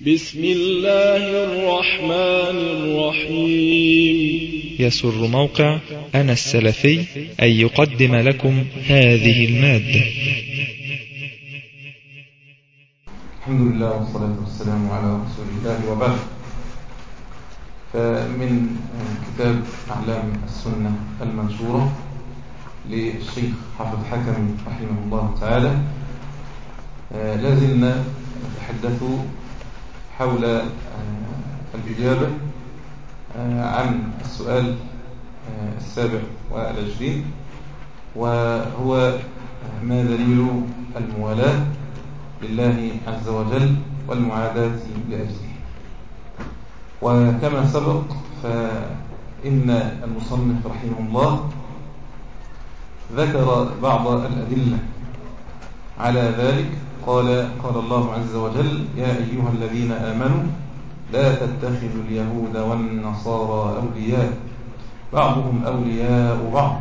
بسم الله الرحمن الرحيم. يسر موقع أنا السلفي أن يقدم لكم هذه المادة. الحمد لله والصلاة والسلام على رسول الله وبعد. فمن كتاب أعلام السنة المنشورة للشيخ حافظ حكم رحمه الله تعالى لازلنا نتحدث حول الإجابة عن السؤال السابع والعشرين وهو ما دليل الموالاة لله عز وجل والمعاداة لأجله. وكما سبق فإن المصنف رحمه الله ذكر بعض الأدلة على ذلك قال قال الله عز وجل يا أيها الذين آمنوا لا تتخذوا اليهود والنصارى أولياء بعضهم أولياء بعض.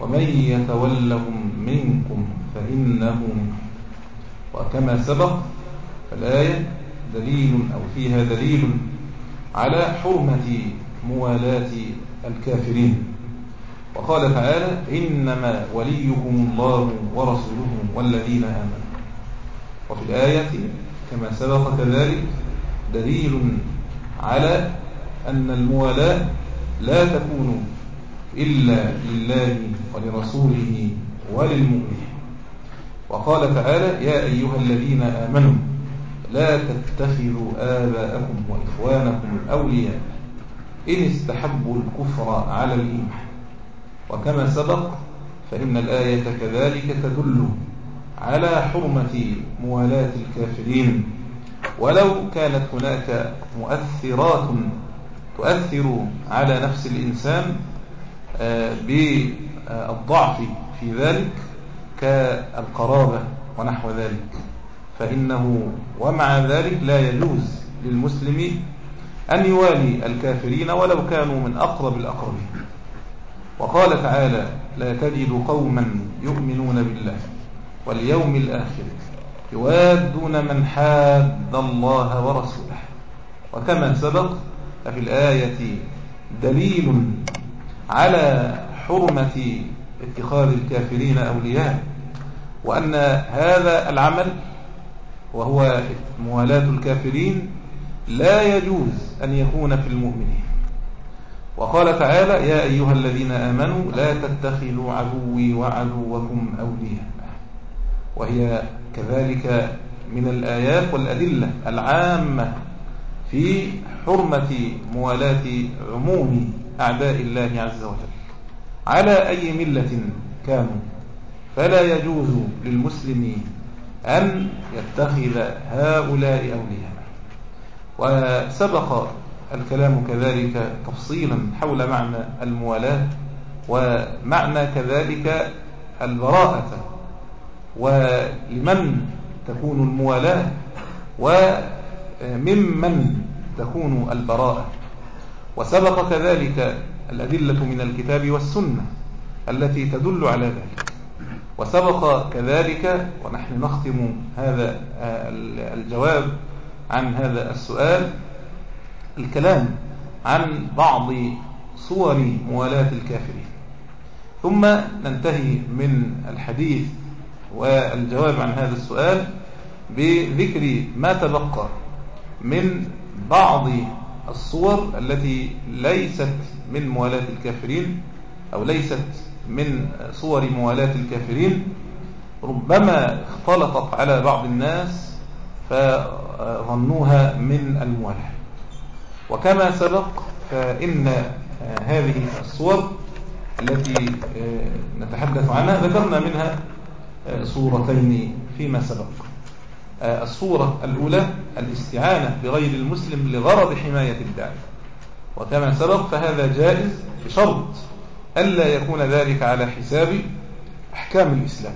ومن يتولهم منكم فإنه وكما سبق فالآية دليل أو فيها دليل على حرمة موالاة الكافرين. وقال تعالى إنما وليكم الله ورسوله والذين آمنوا. وفي الآية كما سبق كذلك دليل على أن الموالاة لا تكون إلا لله ولرسوله وللمؤمنين. وقال تعالى يا أيها الذين آمنوا لا تتخذوا آباءكم وإخوانكم أولياء إن استحبوا الكفر على الإيمان. وكما سبق فإن الآية كذلك تدل على حرمة موالاة الكافرين. ولو كانت هناك مؤثرات تؤثر على نفس الإنسان بالضعف في ذلك كالقرابة ونحو ذلك. فإنه ومع ذلك لا يجوز للمسلم أن يوالي الكافرين ولو كانوا من أقرب الأقربين. وقال تعالى لا تجد قوما يؤمنون بالله. واليوم الآخر يوادون من حاد الله ورسوله. وكما سبق ففي الآية دليل على حرمة اتخاذ الكافرين أولياء وأن هذا العمل وهو موالاة الكافرين لا يجوز أن يكون في المؤمنين. وقال تعالى يا أيها الذين آمنوا لا تتخذوا عدوي وعدوكم أولياء. وهي كذلك من الآيات والأدلة العامة في حرمة موالاة عموم أعداء الله عز وجل. على أي ملة كانوا؟ فلا يجوز للمسلم أن يتخذ هؤلاء أولياء. وسبق الكلام كذلك تفصيلا حول معنى الموالاة ومعنى كذلك البراءة. ولمن تكون الموالاة وممن تكون البراءة. وسبق كذلك الأدلة من الكتاب والسنة التي تدل على ذلك. وسبق كذلك ونحن نختم هذا الجواب عن هذا السؤال الكلام عن بعض صور موالاة الكافرين. ثم ننتهي من الحديث والجواب عن هذا السؤال بذكر ما تبقى من بعض الصور التي ليست من موالاة الكافرين أو ليست من صور موالاة الكافرين. ربما اختلطت على بعض الناس فظنوها من الموالاة. وكما سبق فإن هذه الصور التي نتحدث عنها ذكرنا منها صورتين فيما سبق. الصورة الأولى الاستعانة بغير المسلم لغرض حماية الداعي. وكما سبق فهذا جائز بشرط ألا يكون ذلك على حساب أحكام الإسلام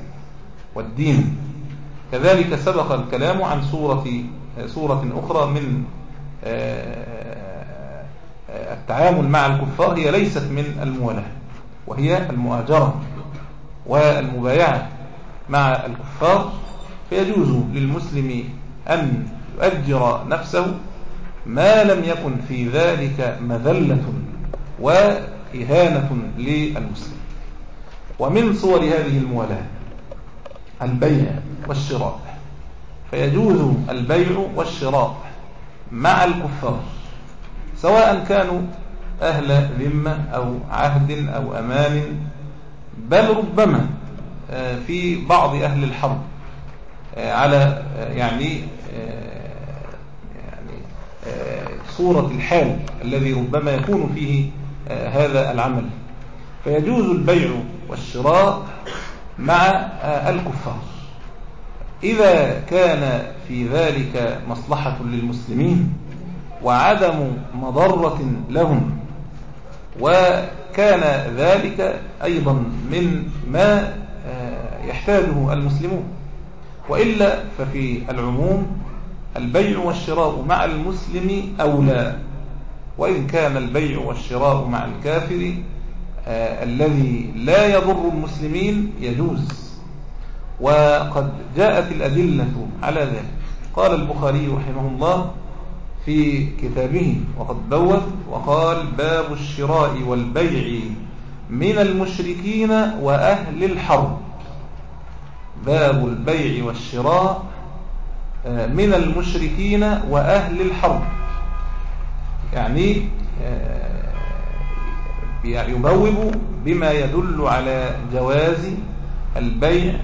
والدين. كذلك سبق الكلام عن صورة صورة أخرى من التعامل مع الكفار هي ليست من الموالاة وهي المؤاجرة والمبايعة. مع الكفار فيجوز للمسلم أن يؤجر نفسه ما لم يكن في ذلك مذلة وإهانة للمسلم. ومن صور هذه المولاة البيع والشراء. فيجوز البيع والشراء مع الكفار سواء كانوا أهل ذمة أو عهد أو أمان بل ربما في بعض أهل الحرب آه، على آه، يعني يعني صورة الحال الذي ربما يكون فيه هذا العمل. فيجوز البيع والشراء مع الكفار. إذا كان في ذلك مصلحة للمسلمين وعدم مضرة لهم وكان ذلك أيضا من ما آه، يحتاجه المسلمون. وإلا ففي العموم البيع والشراء مع المسلم أولى وإن كان البيع والشراء مع الكافر آه، الذي لا يضر المسلمين يجوز. وقد جاءت الأدلة على ذلك. قال البخاري رحمه الله في كتابه وقد بوب وقال باب الشراء والبيع من المشركين وأهل الحرب. باب البيع والشراء آه، من المشركين وأهل الحرب. يعني آه، يبوب بما يدل على جواز البيع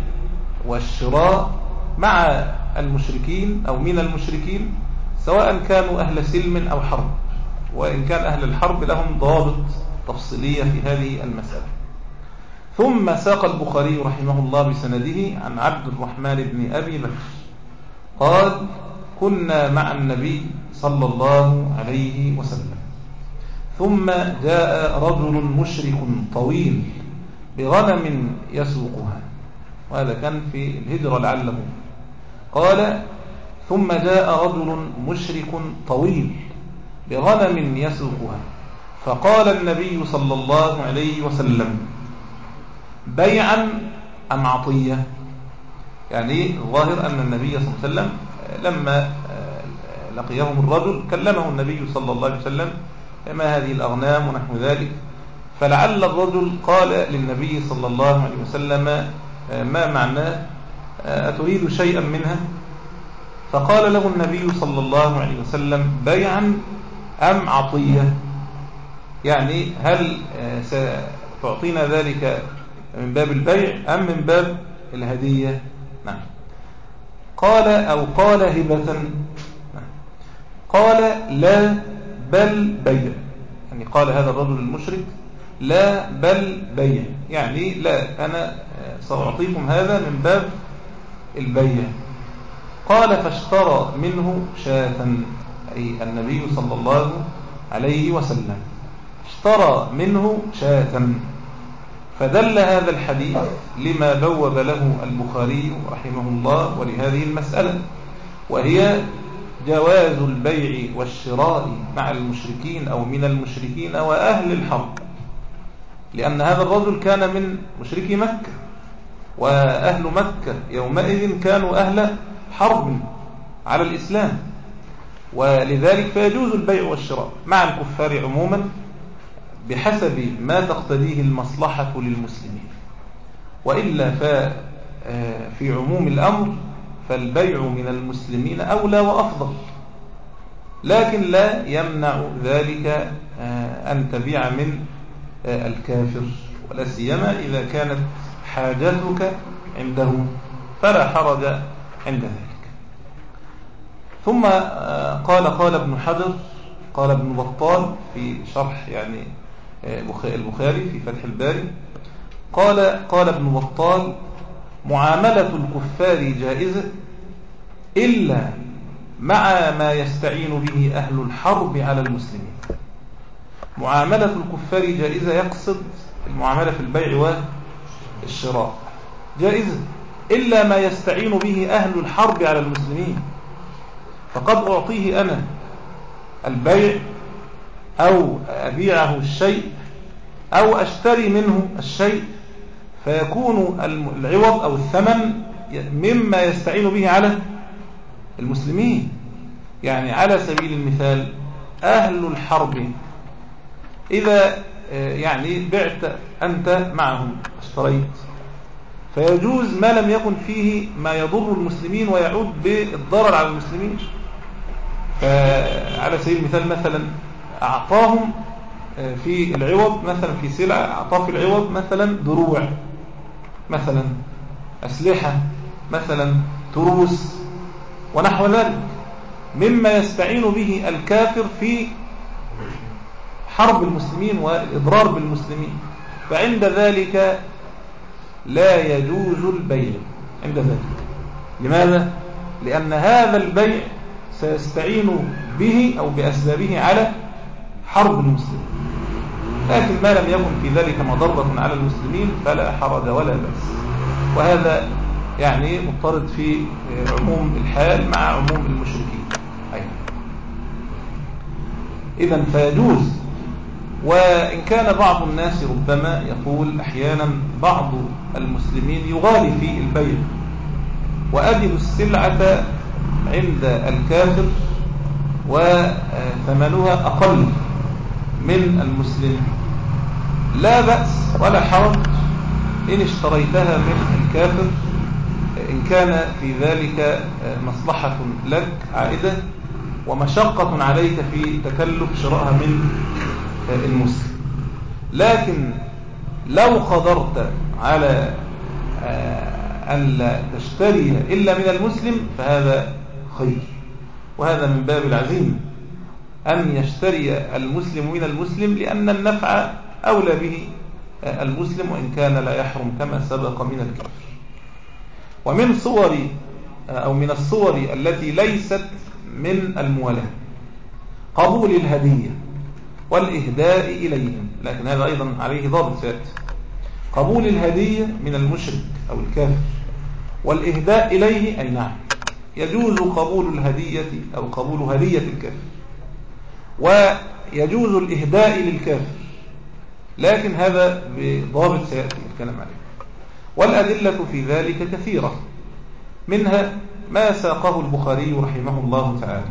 والشراء مع المشركين أو من المشركين سواء كانوا أهل سلم أو حرب. وإن كان أهل الحرب لهم ضابط تفصيلية في هذه المسألة. ثم ساق البخاري رحمه الله بسنده عن عبد الرحمن بن أبي بكر. قال كنا مع النبي صلى الله عليه وسلم. ثم جاء رجل مشرك طويل بغنم يسوقها. وهذا كان في الهجرة لعله. قال ثم جاء رجل مشرك طويل بغنم يسوقها. فقال النبي صلى الله عليه وسلم بيعا أم عطية؟ يعني الظاهر أن النبي صلى الله عليه وسلم لما آه، لقيهم الرجل كلمه النبي صلى الله عليه وسلم ما هذه الأغنام ونحو ذلك؟ فلعل الرجل قال للنبي صلى الله عليه وسلم آه، ما معناه أتريد شيئا منها؟ فقال له النبي صلى الله عليه وسلم بيعا أم عطية؟ يعني هل آه، ستعطينا ذلك من باب البيع أم من باب الهدية؟ نعم. قال أو قال هبة نعم. قال لا بل بيع. يعني قال هذا الرجل المشرك لا بل بيع. يعني لا أنا سأعطيكم هذا من باب البيع. قال فاشترى منه شاة أي النبي صلى الله عليه وسلم. اشترى منه شاة. فدل هذا الحديث لما بوب له البخاري رحمه الله ولهذه المسألة وهي جواز البيع والشراء مع المشركين أو من المشركين وأهل الحرب لأن هذا الرجل كان من مشركي مكة وأهل مكة يومئذ كانوا أهل حرب على الإسلام ولذلك فيجوز البيع والشراء مع الكفار عموما. بحسب ما تقتضيه المصلحة للمسلمين. وإلا آه، عموم الأمر فالبيع من المسلمين أولى وأفضل. لكن لا يمنع ذلك آه، أن تبيع من آه، الكافر. ولا سيما إذا كانت حاجتك عنده فلا حرج عند ذلك. ثم قال قال ابن حجر قال ابن بطال في شرح يعني البخاري في فتح الباري. قال قال ابن بطال معاملة الكفار جائزة إلا مع ما يستعين به أهل الحرب على المسلمين. معاملة الكفار جائزة يقصد المعاملة في البيع والشراء. جائزة إلا ما يستعين به أهل الحرب على المسلمين. فقد أعطيه أنا البيع أو أبيعه الشيء أو أشتري منه الشيء فيكون العوض أو الثمن مما يستعين به على المسلمين. يعني على سبيل المثال أهل الحرب إذا آه، يعني بعت أنت معهم اشتريت فيجوز ما لم يكن فيه ما يضر المسلمين ويعود بالضرر على المسلمين. فعلى سبيل المثال مثلا أعطاهم آه، في العوض مثلا في سلعة أعطاه في العوض مثلا دروع مثلا أسلحة مثلا تروس ونحو ذلك. مما يستعين به الكافر في حرب المسلمين والإضرار بالمسلمين. فعند ذلك لا يجوز البيع. عند ذلك. لماذا؟ لأن هذا البيع سيستعين به أو بأسبابه على حرب المسلمين. لكن ما لم يكن في ذلك مضرة على المسلمين فلا حرج ولا بأس. وهذا يعني مضطرد في عموم الحال مع عموم المشركين. إذا فيجوز. وإن كان بعض الناس ربما يقول أحيانا بعض المسلمين يغالي في البيع وأجد السلعة عند الكافر وثمنها أقل. من المسلم لا بأس ولا حرج إن اشتريتها من الكافر إن كان في ذلك مصلحة لك عائدة ومشقة عليك في تكلف شرائها من المسلم. لكن لو قدرت على آه، أن لا تشتري إلا من المسلم فهذا خير. وهذا من باب العزيمة. أن يشتري المسلم من المسلم لأن النفع أولى به آه، المسلم وإن كان لا يحرم كما سبق من الكافر ومن صور آه، أو من الصور التي ليست من الموالاة قبول الهدية والإهداء إليهم لكن هذا أيضا عليه ضابط سيأتي قبول الهدية من المشرك أو الكافر والإهداء إليه أي نعم يجوز قبول الهدية أو قبول هدية الكافر. ويجوز الإهداء للكافر. لكن هذا بضابط سيأتي الكلام عليه. والأدلة في ذلك كثيرة. منها ما ساقه البخاري رحمه الله تعالى.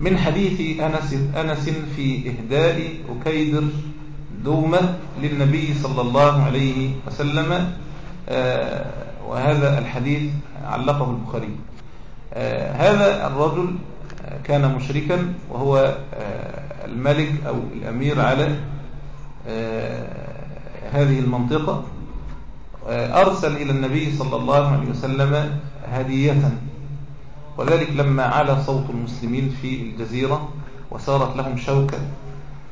من حديث أنس, أنس في إهداء أكيدر دومة للنبي صلى الله عليه وسلم آه، وهذا الحديث علقه البخاري. آه، هذا الرجل كان مشركا وهو آه، الملك أو الأمير على هذه المنطقة أرسل إلى النبي صلى الله عليه وسلم هدية. وذلك لما على صوت المسلمين في الجزيرة وصارت لهم شوكة.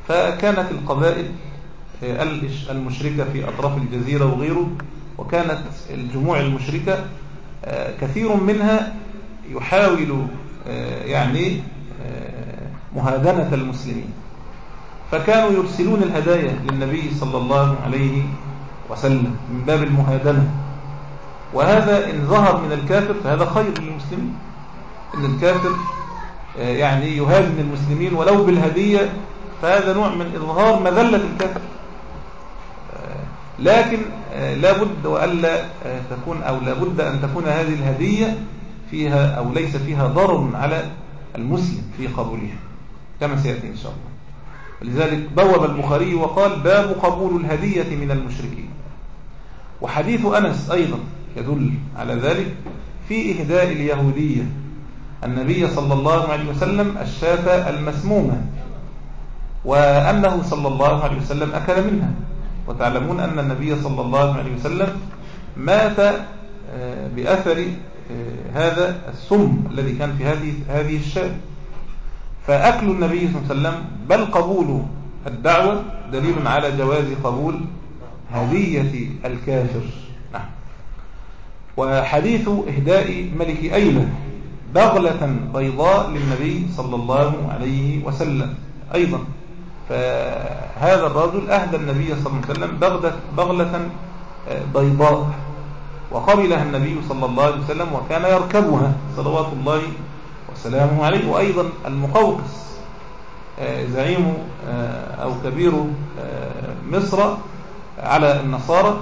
فكانت القبائل آه، المشركة في أطراف الجزيرة وغيره وكانت الجموع المشركة آه، كثير منها يحاول آه، يعني مهادنة المسلمين. فكانوا يرسلون الهدايا للنبي صلى الله عليه وسلم من باب المهادنة وهذا إن ظهر من الكافر فهذا خير للمسلمين إن الكافر آه، يعني يهاجم المسلمين ولو بالهدية. فهذا نوع من إظهار مذلة الكافر. آه، لكن آه، لابد وألا تكون أو لابد أن تكون هذه الهدية فيها أو ليس فيها ضرر على المسلم في قبولها. كما سيأتي إن شاء الله. ولذلك بوب البخاري وقال باب قبول الهدية من المشركين. وحديث أنس أيضا يدل على ذلك في إهداء اليهودية. النبي صلى الله عليه وسلم الشاة المسمومة وأنه صلى الله عليه وسلم أكل منها. وتعلمون أن النبي صلى الله عليه وسلم مات آه، بأثر هذا السم الذي كان في هذه هذه الشاة. فأكل النبي صلى الله عليه وسلم بل قبول الدعوة دليل على جواز قبول هدية الكافر. نعم. وحديث إهداء ملك أيلة بغلة بيضاء للنبي صلى الله عليه وسلم أيضا. فهذا الرجل أهدى النبي صلى الله عليه وسلم بغلة, بغلة آه، بيضاء. وقبلها النبي صلى الله عليه وسلم وكان يركبها صلوات الله وسلامه عليه. وأيضا المقوقس آه، زعيم آه، أو كبير مصر على النصارى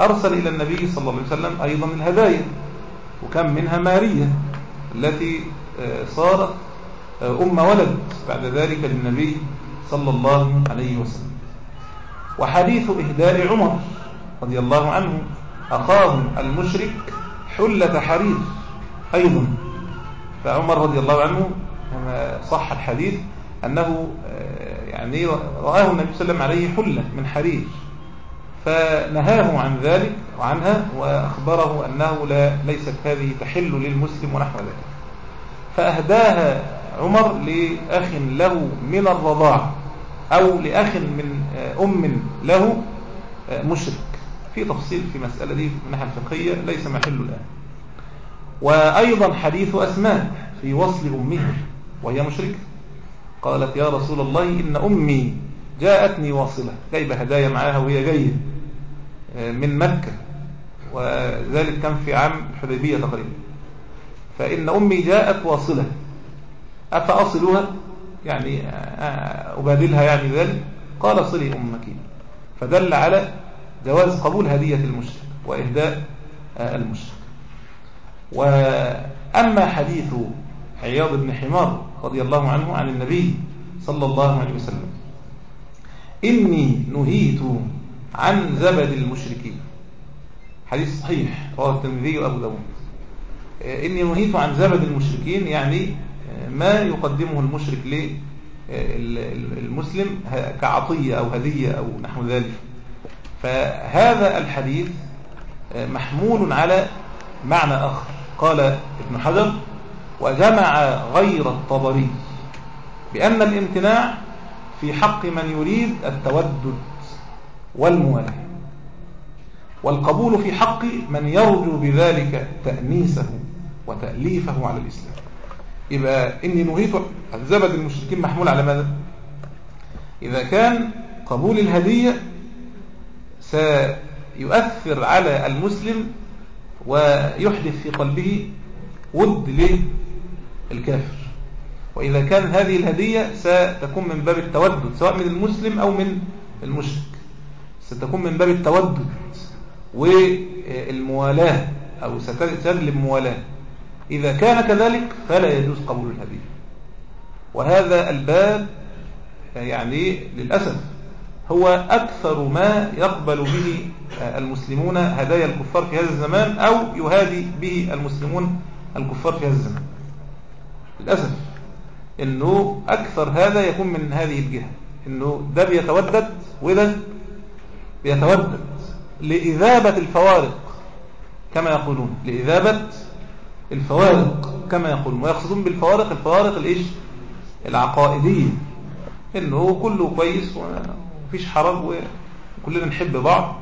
أرسل إلى النبي صلى الله عليه وسلم أيضا الهدايا وكم منها مارية التي صارت أم ولد بعد ذلك للنبي صلى الله عليه وسلم. وحديث إهداء عمر رضي الله عنه أخاه المشرك حلة حرير أيضا. فعمر رضي الله عنه صح الحديث أنه يعني رآه النبي صلى الله عليه وسلم عليه حلة من حرير فنهاه عن ذلك وعنها وأخبره أنه لا ليست هذه تحل للمسلم ونحو ذلك. فأهداها عمر لأخ له من الرضاع أو لأخ من أم له مشرك. في تفصيل في مسألة دي من الناحية الفقهية ليس محل الآن. وأيضا حديث أسماء في وصل أمها وهي مشركة. قالت يا رسول الله إن أمي جاءتني واصلة. جايبة هدايا معاها وهي جاية من مكة. وذلك كان في عام الحديبية تقريبا. فإن أمي جاءت واصلة. أفأصلها؟ يعني أبادلها يعني ذلك؟ قال صلي أمك. فدل على جواز قبول هدية المشرك وإهداء المشرك. وأما حديث عياض بن حمار رضي الله عنه عن النبي صلى الله عليه وسلم إني نهيت عن زبد المشركين. حديث صحيح رواه الترمذي وأبو داود. إني نهيت عن زبد المشركين يعني ما يقدمه المشرك للمسلم كعطية أو هدية أو نحو ذلك. فهذا الحديث محمول على معنى آخر. قال ابن حجر وجمع غير الطبري بأن الامتناع في حق من يريد التودد والموالاة والقبول في حق من يرجو بذلك تأنيسه وتأليفه على الإسلام. يبقى إني نهيت عن زبد المشركين محمول على ماذا؟ إذا كان قبول الهدية سيؤثر على المسلم ويحدث في قلبه ود للكافر. وإذا كان هذه الهدية ستكون من باب التودد سواء من المسلم أو من المشرك. ستكون من باب التودد والموالاة أو ستجلب موالاة. إذا كان كذلك فلا يجوز قبول الهدية. وهذا الباب يعني للأسف هو أكثر ما يقبل به المسلمون هدايا الكفار في هذا الزمان أو يهادي به المسلمون الكفار في هذا الزمان. للأسف أنه أكثر هذا يكون من هذه الجهة أنه ده بيتودد وده بيتودد لإذابة الفوارق كما يقولون لإذابة الفوارق كما يقولون ويقصدون بالفوارق الفوارق الإيش؟ العقائدية إنه كله كويس ومفيش حرج وكلنا نحب بعض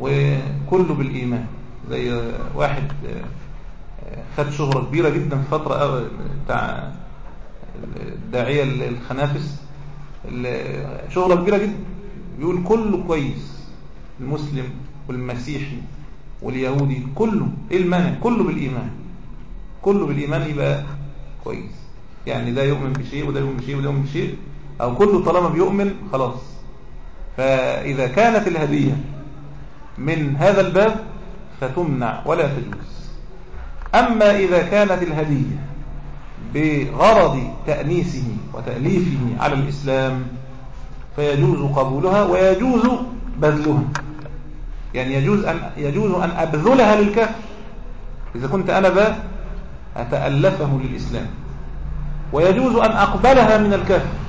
وكله بالإيمان. زي واحد خد شهرة كبيرة جدا في فترة بتاع الداعية الخنافس. شهرة كبيرة جدا. بيقول كله كويس المسلم والمسيحي واليهودي كله إيه المانع كله بالإيمان. كله بالإيمان يبقى كويس. يعني ده يؤمن بشيء وده يؤمن بشيء وده يؤمن بشيء. أو كله طالما بيؤمن خلاص. فإذا كانت الهدية من هذا الباب فتمنع ولا تجوز. أما إذا كانت الهدية بغرض تأنيسه وتأليفه على الإسلام فيجوز قبولها ويجوز بذلها. يعني يجوز أن, يجوز أن أبذلها للكافر إذا كنت أنا ذا أتألفه للإسلام. ويجوز أن أقبلها من الكافر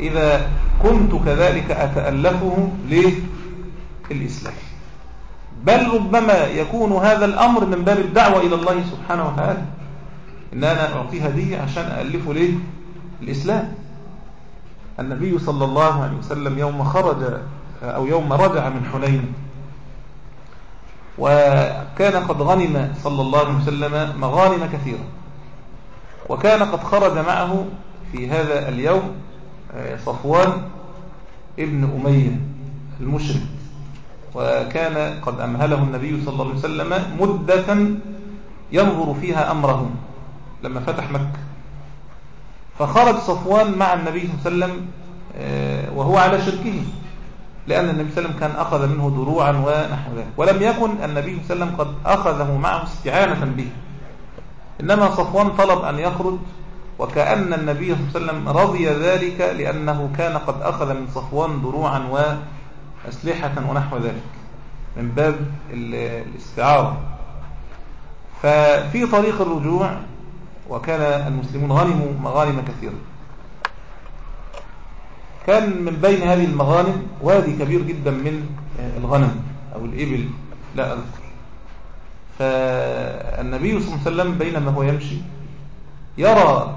إذا كنت كذلك أتألفه للإسلام. بل ربما يكون هذا الأمر من باب الدعوة إلى الله سبحانه وتعالى. إن أنا أعطيه هدية عشان أألفه ليه الإسلام النبي صلى الله عليه وسلم يوم خرج أو يوم رجع من حنين وكان قد غنم صلى الله عليه وسلم مغانم كثيرة وكان قد خرج معه في هذا اليوم صفوان ابن أمية المشرك وكان قد أمهله النبي صلى الله عليه وسلم مدة ينظر فيها أمره لما فتح مكة. فخرج صفوان مع النبي صلى الله عليه وسلم وهو على شركه لأن النبي صلى الله عليه وسلم كان أخذ منه دروعا ونحو ذلك. ولم يكن النبي صلى الله عليه وسلم قد أخذه معه استعانة به. إنما صفوان طلب أن يخرج وكأن النبي صلى الله عليه وسلم رضي ذلك لأنه كان قد أخذ من صفوان دروعا وأسلحة ونحو ذلك من باب الاستعارة. ففي طريق الرجوع وكان المسلمون غنموا مغانم كثيرة. كان من بين هذه المغانم وادي كبير جدا من الغنم أو الإبل. لا أذكر فالنبي صلى الله عليه وسلم بينما هو يمشي يرى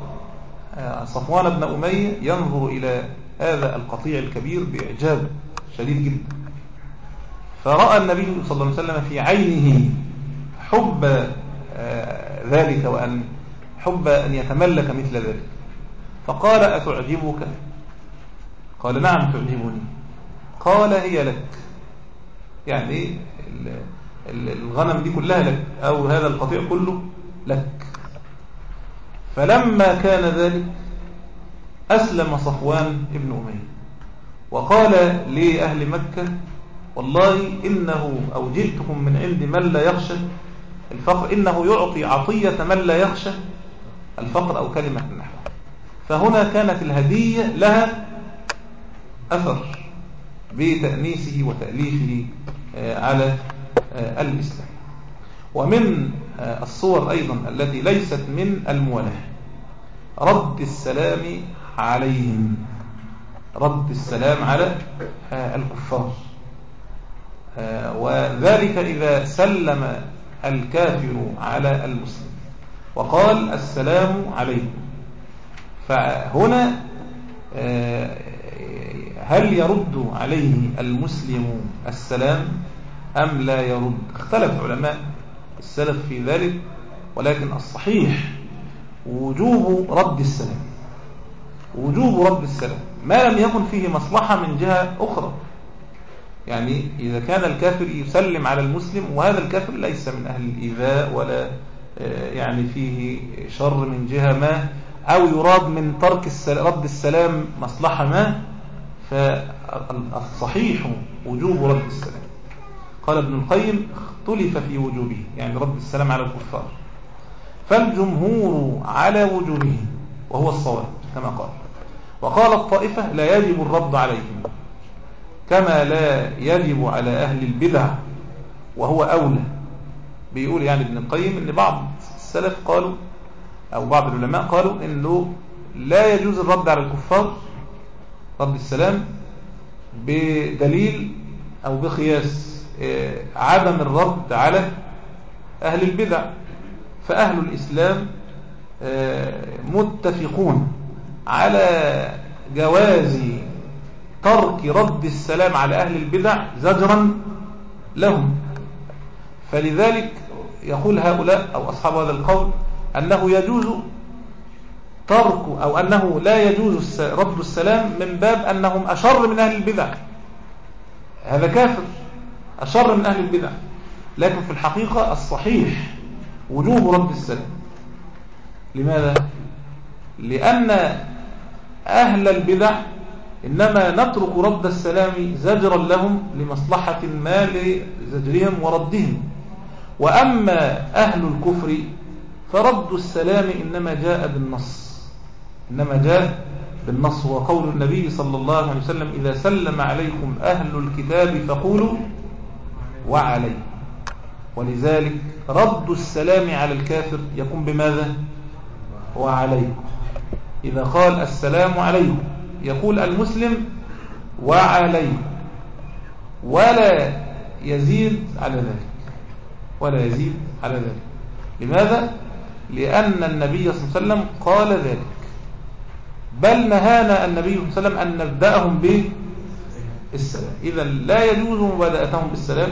صفوان بن أمية ينظر إلى هذا القطيع الكبير بإعجاب شديد جدا. فرأى النبي صلى الله عليه وسلم في عينه حب ذلك وأن حب أن يتملك مثل ذلك. فقال أتعجبك؟ قال نعم تعجبني. قال هي لك. يعني الغنم دي كلها لك أو هذا القطيع كله لك. فلما كان ذلك أسلم صفوان ابن أمية وقال لأهل مكة والله إنه أو جئتكم من عند من لا يخشى الفقر إنه يعطي عطية من لا يخشى الفقر أو كلمة النحو. فهنا كانت الهدية لها أثر بتأنيسه وتأليفه على الإسلام. ومن الصور أيضا التي ليست من الموالاه. رد السلام عليهم. رد السلام على الكفار. وذلك إذا سلم الكافر على المسلم. وقال السلام عليكم. فهنا هل يرد عليه المسلم السلام أم لا يرد؟ اختلف علماء السلف في ذلك ولكن الصحيح وجوب رد السلام وجوب رد السلام ما لم يكن فيه مصلحة من جهة أخرى. يعني إذا كان الكافر يسلم على المسلم وهذا الكافر ليس من أهل الإيذاء ولا يعني فيه شر من جهة ما أو يراد من ترك رد السلام مصلحة ما فالصحيح وجوب رد السلام. قال ابن القيم اختلف في وجوبه يعني رد السلام على الكفار. فالجمهور على وجوبه وهو الصواب كما قال. وقال الطائفة لا يجب الرد عليهم كما لا يجب على أهل البدع وهو أولى. بيقول يعني ابن القيم إن بعض السلف قالوا أو بعض العلماء قالوا إنه لا يجوز الرد على الكفار رد السلام بدليل أو بقياس عدم الرد على أهل البدع. فأهل الإسلام متفقون على جواز ترك رد السلام على أهل البدع زجرا لهم. فلذلك يقول هؤلاء أو أصحاب هذا القول أنه يجوز ترك أو أنه لا يجوز رد السلام من باب أنهم أشر من أهل البدع. هذا كافر. أشر من أهل البدع. لكن في الحقيقة الصحيح وجوب رد السلام لماذا؟ لأن أهل البدع إنما نترك رد السلام زجرا لهم لمصلحة ما لزجرهم وردهم. وأما أهل الكفر فرد السلام إنما جاء بالنص. إنما جاء بالنص. هو قول النبي صلى الله عليه وسلم إذا سلم عليكم أهل الكتاب فقولوا وعلي. ولذلك رد السلام على الكافر يكون بماذا؟ وعليكم. إذا قال السلام عليكم يقول المسلم وعليكم. ولا يزيد على ذلك. ولا يزيد على ذلك. لماذا؟ لأن النبي صلى الله عليه وسلم قال ذلك. بل نهانا النبي صلى الله عليه وسلم أن نبدأهم بالسلام إذا لا يجوز مبادئتهم بالسلام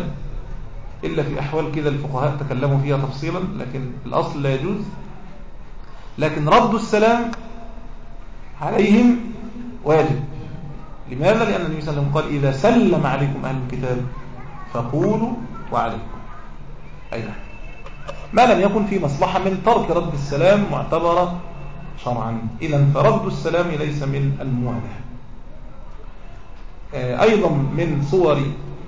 إلا في أحوال كذا الفقهاء تكلموا فيها تفصيلا لكن الأصل لا يجوز. لكن رد السلام عليهم واجب. لماذا؟ لأن النبي صلى الله عليه وسلم قال إذا سلم عليكم أهل الكتاب فقولوا وعليكم. أي نعم. ما لم يكن في مصلحة من ترك رد السلام معتبرة شرعا. إذا فرد السلام ليس من الموالاة أيضا من صور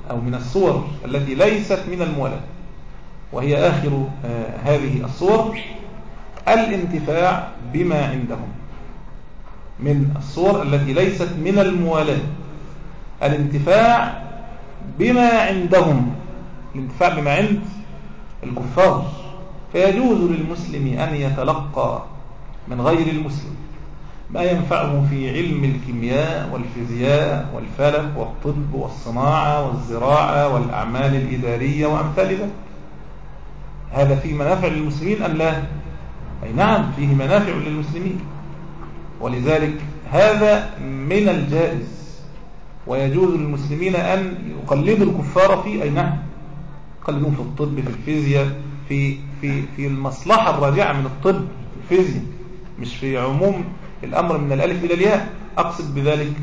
أو من الصور التي ليست من الموالاة وهي آخر هذه الصور الانتفاع بما عندهم. من الصور التي ليست من الموالاة الانتفاع بما عندهم. الانتفاع بما عند الكفار. فيجوز للمسلم أن يتلقى من غير المسلم. ما ينفعه في علم الكيمياء والفيزياء والفلك والطب والصناعة والزراعة والأعمال الإدارية وأمثال ذلك. هذا فيه منافع للمسلمين أم لا؟ أي نعم فيه منافع للمسلمين. ولذلك هذا من الجائز ويجوز للمسلمين أن يقلدوا الكفار في أي نعم يقلدون في الطب في الفيزياء في, في, في المصلحة الراجعة من الطب في الفيزياء مش في عموم الأمر من الألف إلى الياء أقصد بذلك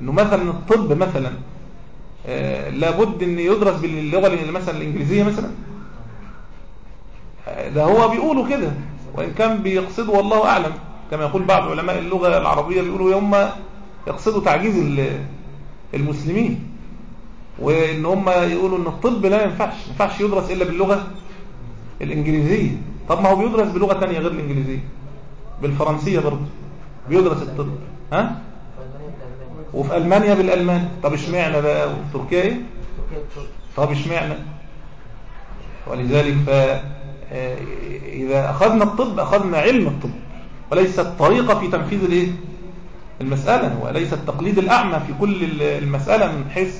أنه مثلا الطب مثلا آه لابد أن يدرس باللغة مثلا الإنجليزية مثلا. ده هو بيقولوا كده وإن كان بيقصدوا والله أعلم. كما يقول بعض علماء اللغة العربية بيقولوا يوم يقصدوا تعجيز المسلمين وإن هم يقولوا أن الطب لا ينفعش ما ينفعش يدرس إلا باللغة الإنجليزية. طب ما هو بيدرس بلغة تانية غير الإنجليزية بالفرنسية برضه. بيدرس الطب. ها؟ وفي ألمانيا بالألمان طب اشمعنى بقى وفي تركيا إيه طب اشمعنى؟ ولذلك ف إذا أخذنا الطب أخذنا علم الطب. وليس الطريقة في تنفيذ الإيه؟ المسألة. وليس التقليد الأعمى في كل المسألة من حيث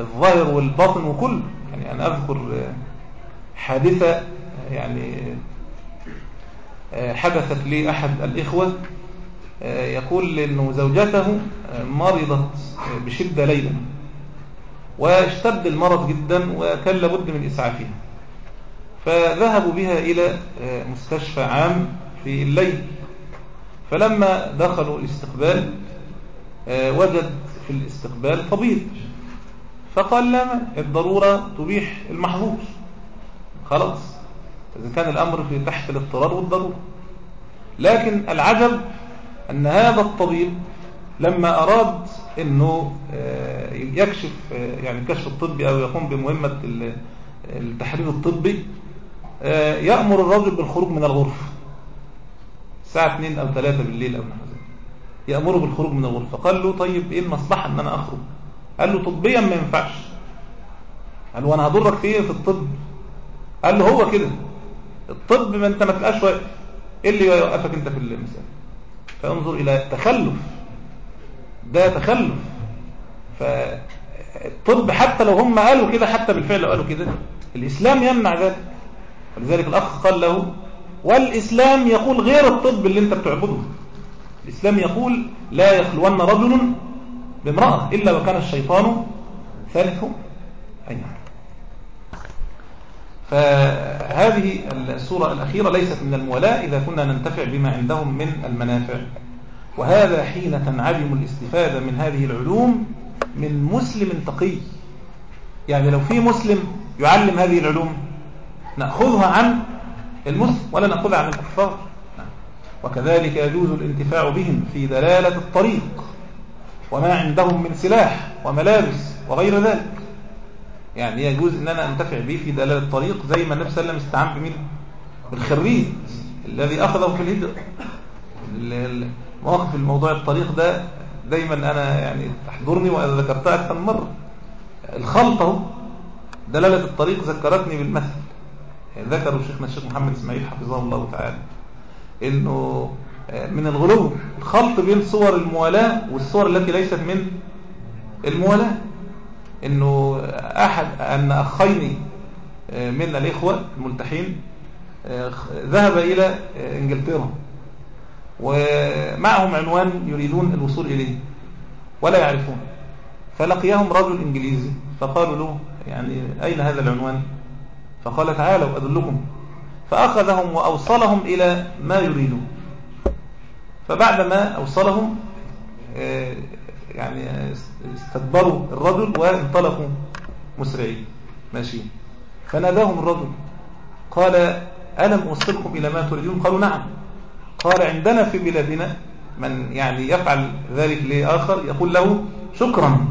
الظاهر والباطن وكل يعني أنا أذكر حادثة يعني حدثت لي أحد الإخوة يقول أنه زوجته مرضت بشدة ليلا واشتد المرض جدا وكان لابد من إسعافها. فذهبوا بها إلى مستشفى عام في الليل. فلما دخلوا الاستقبال وجد في الاستقبال طبيب. فقال لا الضرورة تبيح المحظوظ. خلاص. إذا كان الأمر في تحت الاضطرار والضرورة. لكن العجب أن هذا الطبيب لما أراد أنه يكشف يعني الكشف الطبي أو يقوم بمهمة التحرير الطبي يأمر الرجل بالخروج من الغرفة. الساعة 2 أو 3 بالليل أو نحو ذلك. يأمره بالخروج من الغرفة. قال له طيب إيه المصلحة أن أنا أخرج؟ قال له طبيا ما ينفعش. قال له أنا هضرك في إيه في الطب؟ قال له هو كده. الطب ما أنت ما تبقاش واقف. إيه اللي يوقفك أنت في المسألة فانظر إلى تخلف ده تخلف. فالطب حتى لو هم قالوا كده حتى بالفعل لو قالوا كده. الإسلام يمنع ذلك. ولذلك الأخ قال له والإسلام يقول غير الطب اللي انت بتعبده. الإسلام يقول لا يخلون رجل بامرأة إلا وكان الشيطان ثالثهم أي نعم فهذه السورة الأخيرة ليست من المولاة إذا كنا ننتفع بما عندهم من المنافع. وهذا حين تنعدم الاستفادة من هذه العلوم من مسلم تقي. يعني لو في مسلم يعلم هذه العلوم نأخذها عن المسلم ولا نأخذها عن الكفار وكذلك يجوز الانتفاع بهم في دلالة الطريق. وما عندهم من سلاح وملابس وغير ذلك. يعني يجوز إن أنا أنتفع به في دلالة الطريق زي ما النبي صلى الله عليه وسلم استعان بمين؟ بالخريج. الذي أخذه في الهجرة. مواقف الموضوع الطريق ده دايما أنا يعني تحضرني وأنا ذكرتها أكثر من مرة. الخلطة دلالة الطريق ذكرتني بالمثل. يعني ذكروا شيخنا الشيخ محمد إسماعيل حفظه الله تعالى. إنه من الغلو الخلط بين صور الموالاة والصور التي ليست من الموالاة. إنه أحد أن أخين من الإخوة الملتحين ذهب إلى إنجلترا. ومعهم عنوان يريدون الوصول إليه ولا يعرفون. فلقيهم رجل إنجليزي فقالوا له يعني أين هذا العنوان؟ فقال تعالوا أدلكم. فأخذهم وأوصلهم إلى ما يريدون. فبعدما أوصلهم يعني استدبروا الرجل وانطلقوا مسرعين ماشيين. فناداهم الرجل قال ألم أوصلكم إلى ما تريدون؟ قالوا نعم. قال عندنا في بلادنا من يعني يفعل ذلك لآخر يقول له شكرا.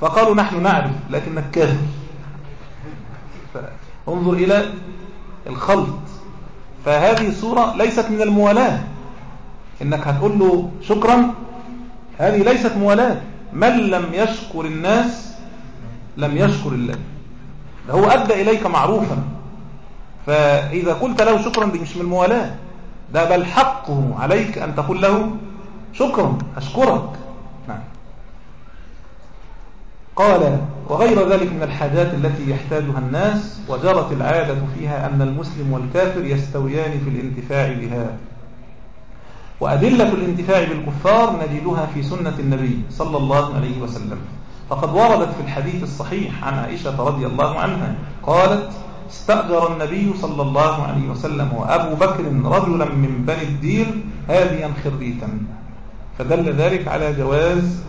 فقالوا نحن نعرف لكنك كافر فانظر إلى الخلط. فهذه صورة ليست من الموالاة. إنك هتقول له شكرا هذه ليست موالاة. من لم يشكر الناس لم يشكر الله. هو أدى إليك معروفا. فإذا قلت له شكرا دي مش من الموالاة. ده بل حقه عليك أن تقول له شكرا أشكرك. نعم. قال وغير ذلك من الحاجات التي يحتاجها الناس وجرت العادة فيها أن المسلم والكافر يستويان في الانتفاع بها. وأدلة الانتفاع بالكفار نجدها في سنة النبي صلى الله عليه وسلم. فقد وردت في الحديث الصحيح عن عائشة رضي الله عنها قالت استأجر النبي صلى الله عليه وسلم وأبو بكر رجلا من بني الدير هاديا خريتا. فدل ذلك على جواز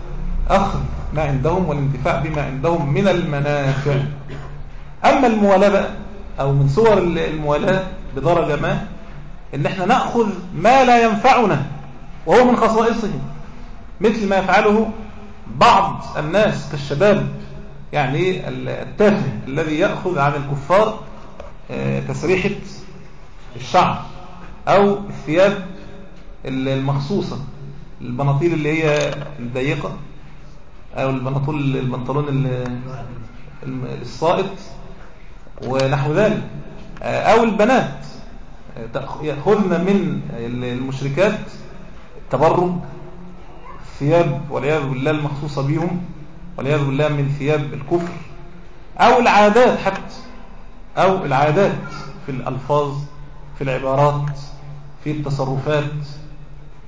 أخذ ما عندهم والانتفاع بما عندهم من المنافع. أما الموالاة أو من صور الموالاة بدرجة ما إن إحنا نأخذ ما لا ينفعنا وهو من خصائصهم مثل ما يفعله بعض الناس كالشباب يعني التافه الذي يأخذ عن الكفار آه، تسريحة الشعر أو الثياب المخصوصة البناطيل اللي هي الضيقة أو البناطيل البنطلون الصائط ونحو ذلك آه، أو البنات. يأخذن من المشركات التبرج الثياب والعياذ بالله المخصوصة بهم والعياذ بالله من ثياب الكفر أو العادات حتى أو العادات في الألفاظ في العبارات في التصرفات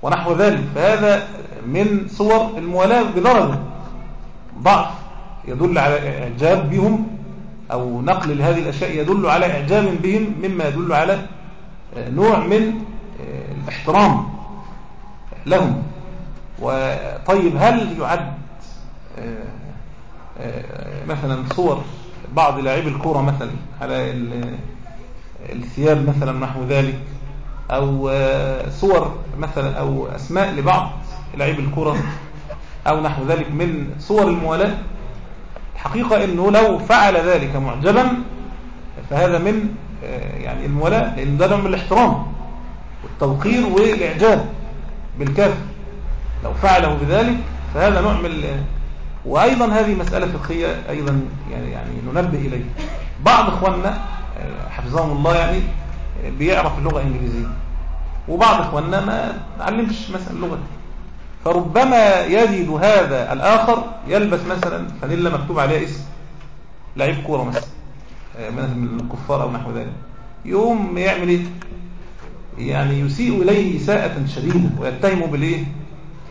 ونحو ذلك. فهذا من صور الموالاة بدرجة ضعف يدل على إعجاب بهم أو نقل لهذه الأشياء يدل على إعجاب بهم مما يدل على نوع من الاحترام لهم. وطيب هل يعد مثلا صور بعض لاعبي الكرة مثلا على الثياب مثلا نحو ذلك أو صور مثلا أو أسماء لبعض لاعبي الكرة أو نحو ذلك من صور الموالاة؟ الحقيقة أنه لو فعل ذلك معجبا فهذا من يعني الموالاة لأن ده من الاحترام والتوقير والإعجاب بالكافر. لو فعله بذلك فهذا نوع من وأيضا هذه مسألة فقهية أيضا يعني, يعني ننبه إليه. بعض إخواننا حفظهم الله يعني بيعرف اللغة الإنجليزية وبعض إخواننا ما علمش مثلا اللغة فربما يجد هذا الآخر يلبس مثلا فانيلا مكتوب عليها اسم لعيب كورة مثلا. من الكفار أو نحو ذلك. يوم يعمل إيه؟ يعني يسيء إليه إساءة شديدة ويتهمه بالإيه؟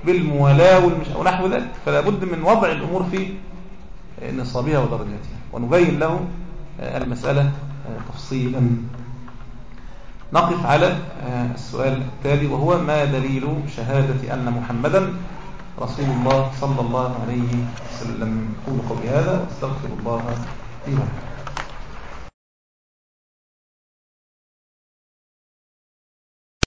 بالموالاة والمش... ونحو ذلك. فلا بد من وضع الأمور في نصابها ودرجاتها ونبين له المسألة تفصيلا. نقف على السؤال التالي وهو ما دليل شهادة أن محمدا رسول الله صلى الله عليه وسلم؟ قول قولي هذا وأستغفر الله لي ولكم.